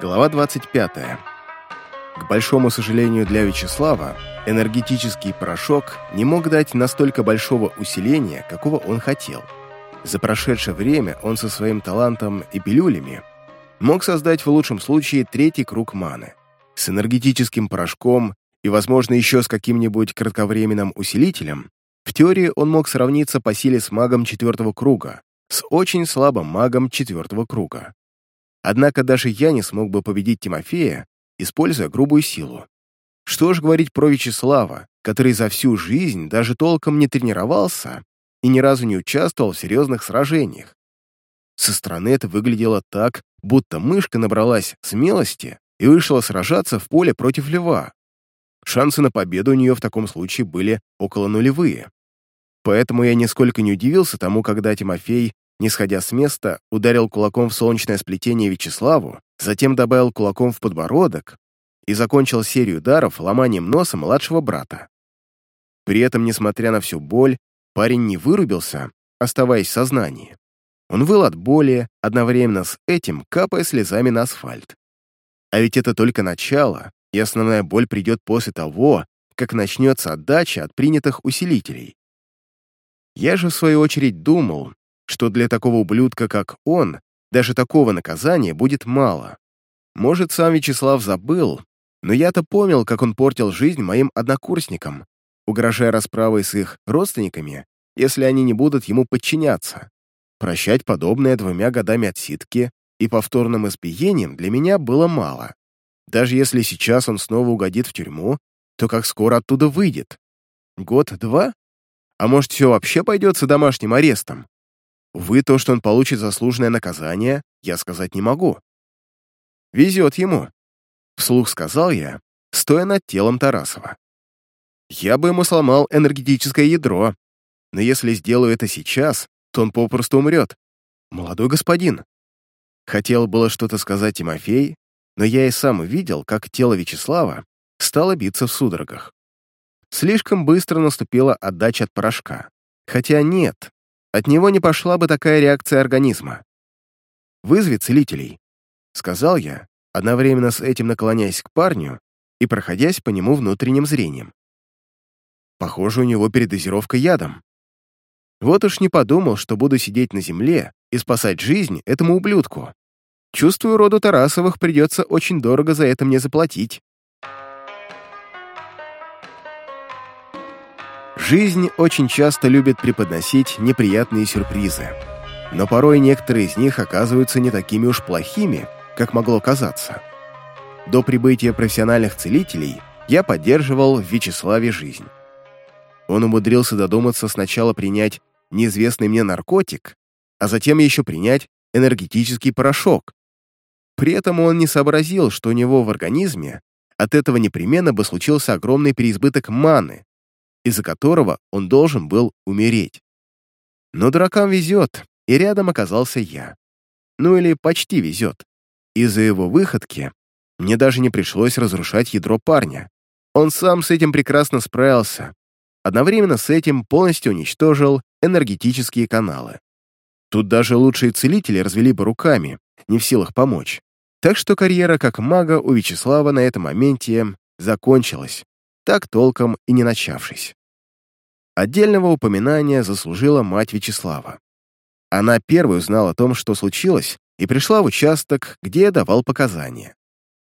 Глава 25. К большому сожалению для Вячеслава, энергетический порошок не мог дать настолько большого усиления, какого он хотел. За прошедшее время он со своим талантом и пилюлями мог создать в лучшем случае третий круг маны. С энергетическим порошком и, возможно, еще с каким-нибудь кратковременным усилителем, в теории он мог сравниться по силе с магом четвертого круга, с очень слабым магом четвертого круга. Однако даже я не смог бы победить Тимофея, используя грубую силу. Что ж говорить про Вячеслава, который за всю жизнь даже толком не тренировался и ни разу не участвовал в серьезных сражениях. Со стороны это выглядело так, будто мышка набралась смелости и вышла сражаться в поле против льва. Шансы на победу у нее в таком случае были около нулевые. Поэтому я нисколько не удивился тому, когда Тимофей не сходя с места, ударил кулаком в солнечное сплетение Вячеславу, затем добавил кулаком в подбородок и закончил серию ударов ломанием носа младшего брата. При этом, несмотря на всю боль, парень не вырубился, оставаясь в сознании. Он выл от боли, одновременно с этим капая слезами на асфальт. А ведь это только начало, и основная боль придет после того, как начнется отдача от принятых усилителей. Я же, в свою очередь, думал, что для такого ублюдка, как он, даже такого наказания будет мало. Может, сам Вячеслав забыл, но я-то помнил, как он портил жизнь моим однокурсникам, угрожая расправой с их родственниками, если они не будут ему подчиняться. Прощать подобное двумя годами отсидки и повторным избиением для меня было мало. Даже если сейчас он снова угодит в тюрьму, то как скоро оттуда выйдет? Год-два? А может, все вообще пойдет с домашним арестом? Увы, то, что он получит заслуженное наказание, я сказать не могу. Везет ему, вслух сказал я, стоя над телом Тарасова. Я бы ему сломал энергетическое ядро, но если сделаю это сейчас, то он попросту умрет. Молодой господин. Хотел было что-то сказать Тимофей, но я и сам увидел, как тело Вячеслава стало биться в судорогах. Слишком быстро наступила отдача от порошка. Хотя нет, от него не пошла бы такая реакция организма. «Вызови целителей», — сказал я, одновременно с этим наклоняясь к парню и проходясь по нему внутренним зрением. Похоже, у него передозировка ядом. Вот уж не подумал, что буду сидеть на земле и спасать жизнь этому ублюдку. Чувствую, роду Тарасовых придется очень дорого за это мне заплатить. Жизнь очень часто любит преподносить неприятные сюрпризы. Но порой некоторые из них оказываются не такими уж плохими, как могло казаться. До прибытия профессиональных целителей я поддерживал в Вячеславе жизнь. Он умудрился додуматься сначала принять неизвестный мне наркотик, а затем еще принять энергетический порошок. При этом он не сообразил, что у него в организме от этого непременно бы случился огромный переизбыток маны, из-за которого он должен был умереть. Но дуракам везет, и рядом оказался я. Ну или почти везет. Из-за его выходки мне даже не пришлось разрушать ядро парня. Он сам с этим прекрасно справился. Одновременно с этим полностью уничтожил энергетические каналы. Тут даже лучшие целители развели бы руками, не в силах помочь. Так что карьера как мага у Вячеслава на этом моменте закончилась так толком и не начавшись. Отдельного упоминания заслужила мать Вячеслава. Она первой узнала о том, что случилось, и пришла в участок, где я давал показания.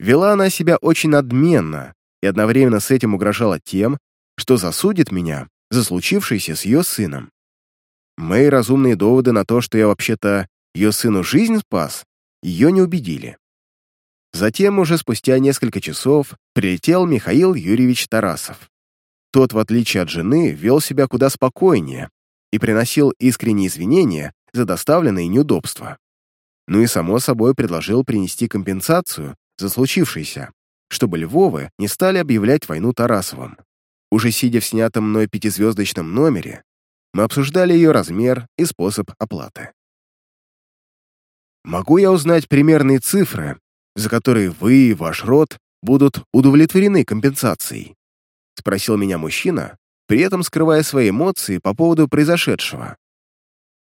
Вела она себя очень надменно и одновременно с этим угрожала тем, что засудит меня за случившееся с ее сыном. Мои разумные доводы на то, что я вообще-то ее сыну жизнь спас, ее не убедили. Затем, уже спустя несколько часов, прилетел Михаил Юрьевич Тарасов. Тот, в отличие от жены, вел себя куда спокойнее и приносил искренние извинения за доставленные неудобства. Ну и, само собой, предложил принести компенсацию за случившееся, чтобы Львовы не стали объявлять войну Тарасовым. Уже сидя в снятом мной пятизвездочном номере, мы обсуждали ее размер и способ оплаты. «Могу я узнать примерные цифры, за которые вы и ваш род будут удовлетворены компенсацией?» — спросил меня мужчина, при этом скрывая свои эмоции по поводу произошедшего.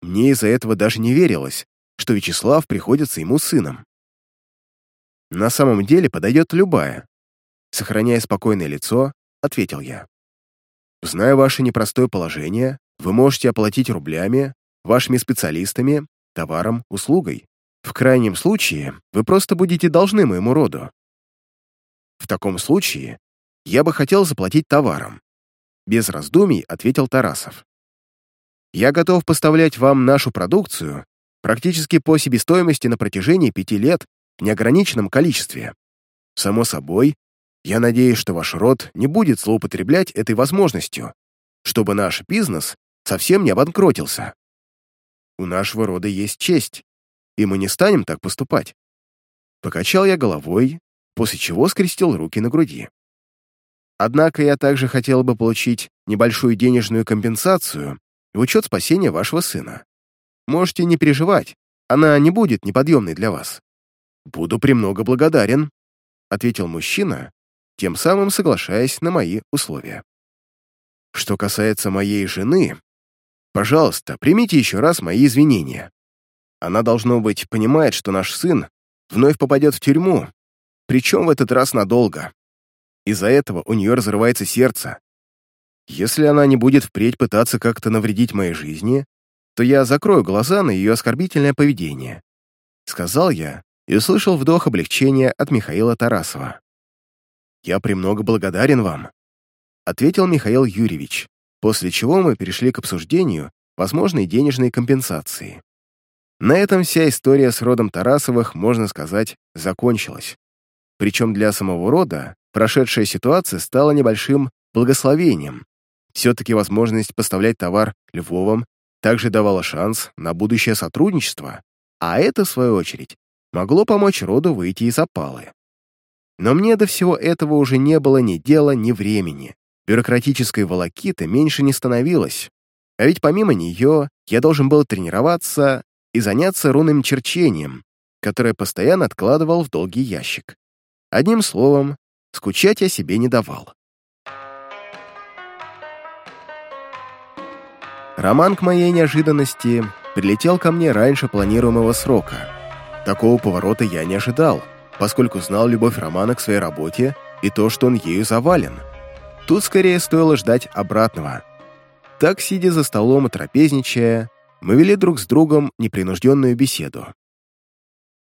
Мне из-за этого даже не верилось, что Вячеслав приходится ему сыном. на самом деле подойдет любая. Сохраняя спокойное лицо, ответил я. Зная ваше непростое положение, вы можете оплатить рублями, вашими специалистами, товаром, услугой. В крайнем случае, вы просто будете должны моему роду. В таком случае, я бы хотел заплатить товаром. Без раздумий ответил Тарасов. Я готов поставлять вам нашу продукцию практически по себестоимости на протяжении пяти лет в неограниченном количестве. Само собой, я надеюсь, что ваш род не будет злоупотреблять этой возможностью, чтобы наш бизнес совсем не обанкротился. У нашего рода есть честь, и мы не станем так поступать. Покачал я головой, после чего скрестил руки на груди. Однако я также хотел бы получить небольшую денежную компенсацию в учет спасения вашего сына. Можете не переживать, она не будет неподъемной для вас. Буду премного благодарен, ответил мужчина, тем самым соглашаясь на мои условия. Что касается моей жены, пожалуйста, примите еще раз мои извинения. Она, должно быть, понимает, что наш сын вновь попадет в тюрьму, причем в этот раз надолго. Из-за этого у нее разрывается сердце. Если она не будет впредь пытаться как-то навредить моей жизни, то я закрою глаза на ее оскорбительное поведение. Сказал я и услышал вдох облегчения от Михаила Тарасова. «Я премного благодарен вам», — ответил Михаил Юрьевич, после чего мы перешли к обсуждению возможной денежной компенсации. На этом вся история с родом Тарасовых, можно сказать, закончилась. Причем для самого рода прошедшая ситуация стала небольшим благословением. Все-таки возможность поставлять товар Львовым также давала шанс на будущее сотрудничество, а это, в свою очередь, могло помочь роду выйти из опалы. Но мне до всего этого уже не было ни дела, ни времени. Бюрократической волокиты меньше не становилось. А ведь помимо нее я должен был тренироваться и заняться рунным черчением, которое постоянно откладывал в долгий ящик. Одним словом, скучать я себе не давал. Роман к моей неожиданности прилетел ко мне раньше планируемого срока. Такого поворота я не ожидал — поскольку знал любовь Романа к своей работе и то, что он ею завален. Тут скорее стоило ждать обратного. Так, сидя за столом и трапезничая, мы вели друг с другом непринужденную беседу.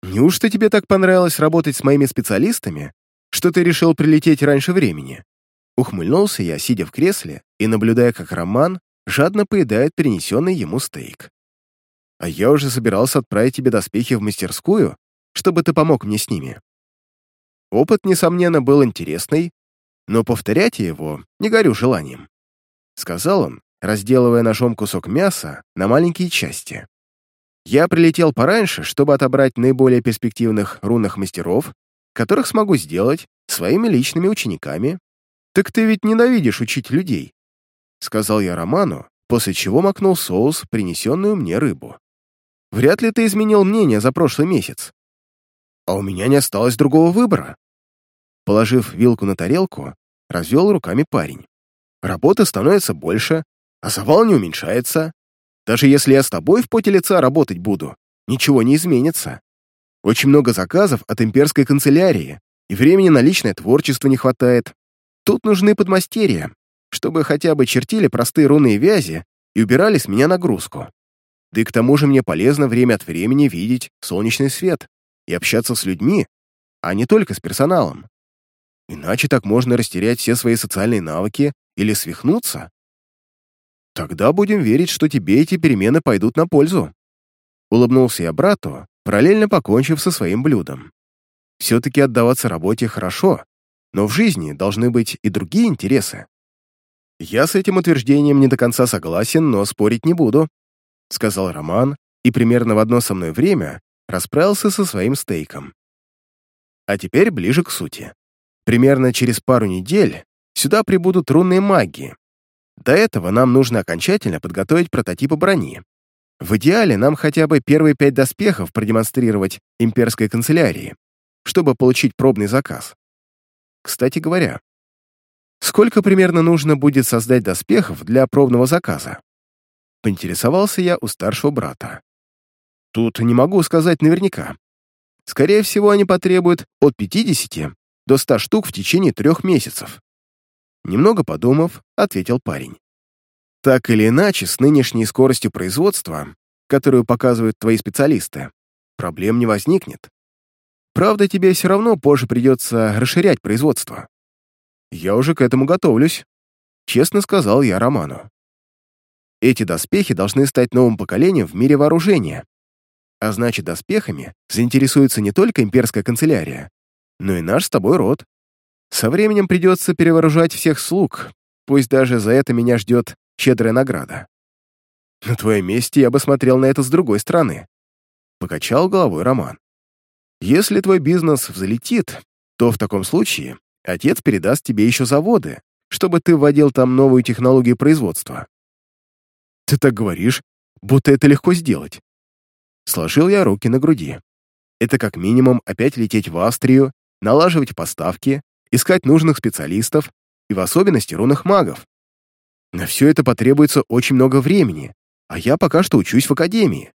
«Неужто тебе так понравилось работать с моими специалистами, что ты решил прилететь раньше времени?» Ухмыльнулся я, сидя в кресле и наблюдая, как Роман жадно поедает перенесенный ему стейк. «А я уже собирался отправить тебе доспехи в мастерскую, чтобы ты помог мне с ними. Опыт, несомненно, был интересный, но повторять его не горю желанием. Сказал он, разделывая ножом кусок мяса на маленькие части. Я прилетел пораньше, чтобы отобрать наиболее перспективных рунных мастеров, которых смогу сделать своими личными учениками. Так ты ведь ненавидишь учить людей, сказал я Роману, после чего макнул соус, принесенную мне рыбу. Вряд ли ты изменил мнение за прошлый месяц а у меня не осталось другого выбора. Положив вилку на тарелку, развел руками парень. Работы становится больше, а завал не уменьшается. Даже если я с тобой в поте лица работать буду, ничего не изменится. Очень много заказов от имперской канцелярии, и времени на личное творчество не хватает. Тут нужны подмастерья, чтобы хотя бы чертили простые рунные вязи и убирали с меня нагрузку. Да и к тому же мне полезно время от времени видеть солнечный свет и общаться с людьми, а не только с персоналом. Иначе так можно растерять все свои социальные навыки или свихнуться. Тогда будем верить, что тебе эти перемены пойдут на пользу. Улыбнулся я брату, параллельно покончив со своим блюдом. Все-таки отдаваться работе хорошо, но в жизни должны быть и другие интересы. Я с этим утверждением не до конца согласен, но спорить не буду, сказал Роман, и примерно в одно со мной время расправился со своим стейком. А теперь ближе к сути. Примерно через пару недель сюда прибудут рунные маги. До этого нам нужно окончательно подготовить прототипы брони. В идеале нам хотя бы первые пять доспехов продемонстрировать имперской канцелярии, чтобы получить пробный заказ. Кстати говоря, сколько примерно нужно будет создать доспехов для пробного заказа? Поинтересовался я у старшего брата. Тут не могу сказать наверняка. скорее всего, они потребуют от 50 до 100 штук в течение трех месяцев. Немного подумав, ответил парень. Так или иначе, с нынешней скоростью производства, которую показывают твои специалисты, проблем не возникнет. Правда, тебе все равно позже придется расширять производство. Я уже к этому готовлюсь, честно сказал я Роману. Эти доспехи должны стать новым поколением в мире вооружения. А значит, доспехами заинтересуется не только имперская канцелярия, но и наш с тобой род. Со временем придется перевооружать всех слуг, пусть даже за это меня ждет щедрая награда. На твоем месте я бы смотрел на это с другой стороны. Покачал головой Роман. Если твой бизнес взлетит, то в таком случае отец передаст тебе еще заводы, чтобы ты вводил там новую технологию производства. Ты так говоришь, будто это легко сделать. Сложил я руки на груди. Это как минимум опять лететь в Австрию, налаживать поставки, искать нужных специалистов и в особенности рунных магов. На все это потребуется очень много времени, а я пока что учусь в академии.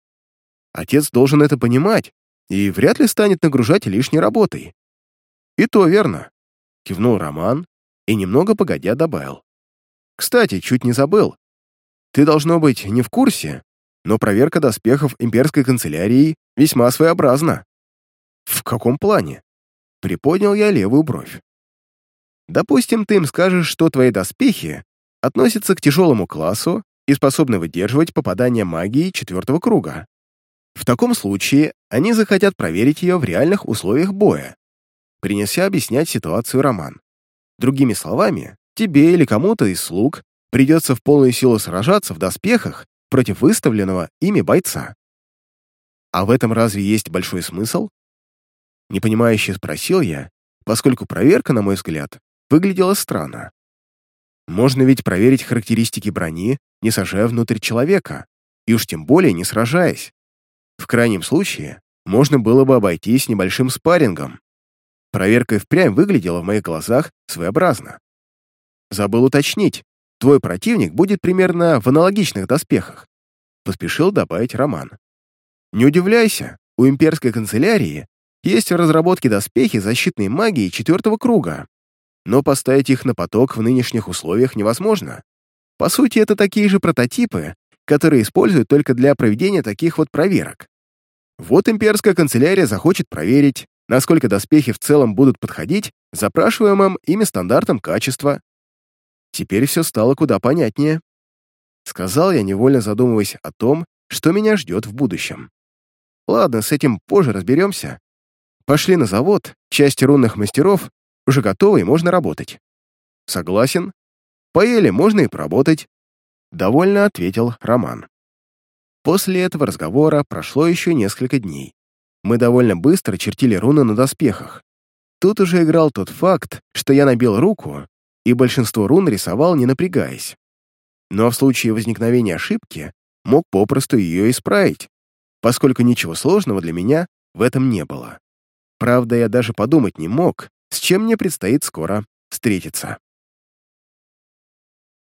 Отец должен это понимать и вряд ли станет нагружать лишней работой. И то верно, кивнул Роман и немного погодя добавил. Кстати, чуть не забыл. Ты, должно быть, не в курсе, но проверка доспехов имперской канцелярии весьма своеобразна. В каком плане? Приподнял я левую бровь. Допустим, ты им скажешь, что твои доспехи относятся к тяжелому классу и способны выдерживать попадание магии четвертого круга. В таком случае они захотят проверить ее в реальных условиях боя, принеся объяснять ситуацию Роман. Другими словами, тебе или кому-то из слуг придется в полную силу сражаться в доспехах против выставленного ими бойца. А в этом разве есть большой смысл? Непонимающе спросил я, поскольку проверка, на мой взгляд, выглядела странно. Можно ведь проверить характеристики брони, не сажая внутрь человека, и уж тем более не сражаясь. В крайнем случае, можно было бы обойтись небольшим спаррингом. Проверка и впрямь выглядела в моих глазах своеобразно. Забыл уточнить, твой противник будет примерно в аналогичных доспехах, поспешил добавить Роман. Не удивляйся, у имперской канцелярии есть в разработке доспехи защитной магии четвертого круга, но поставить их на поток в нынешних условиях невозможно. По сути, это такие же прототипы, которые используют только для проведения таких вот проверок. Вот имперская канцелярия захочет проверить, насколько доспехи в целом будут подходить запрашиваемым ими стандартам качества. Теперь все стало куда понятнее. Сказал я, невольно задумываясь о том, что меня ждет в будущем. Ладно, с этим позже разберемся. Пошли на завод, часть рунных мастеров уже готовы и можно работать. Согласен. Поели, можно и поработать. Довольно ответил Роман. После этого разговора прошло еще несколько дней. Мы довольно быстро чертили руны на доспехах. Тут уже играл тот факт, что я набил руку, и большинство рун рисовал, не напрягаясь. Но в случае возникновения ошибки мог попросту ее исправить, поскольку ничего сложного для меня в этом не было. Правда, я даже подумать не мог, с чем мне предстоит скоро встретиться.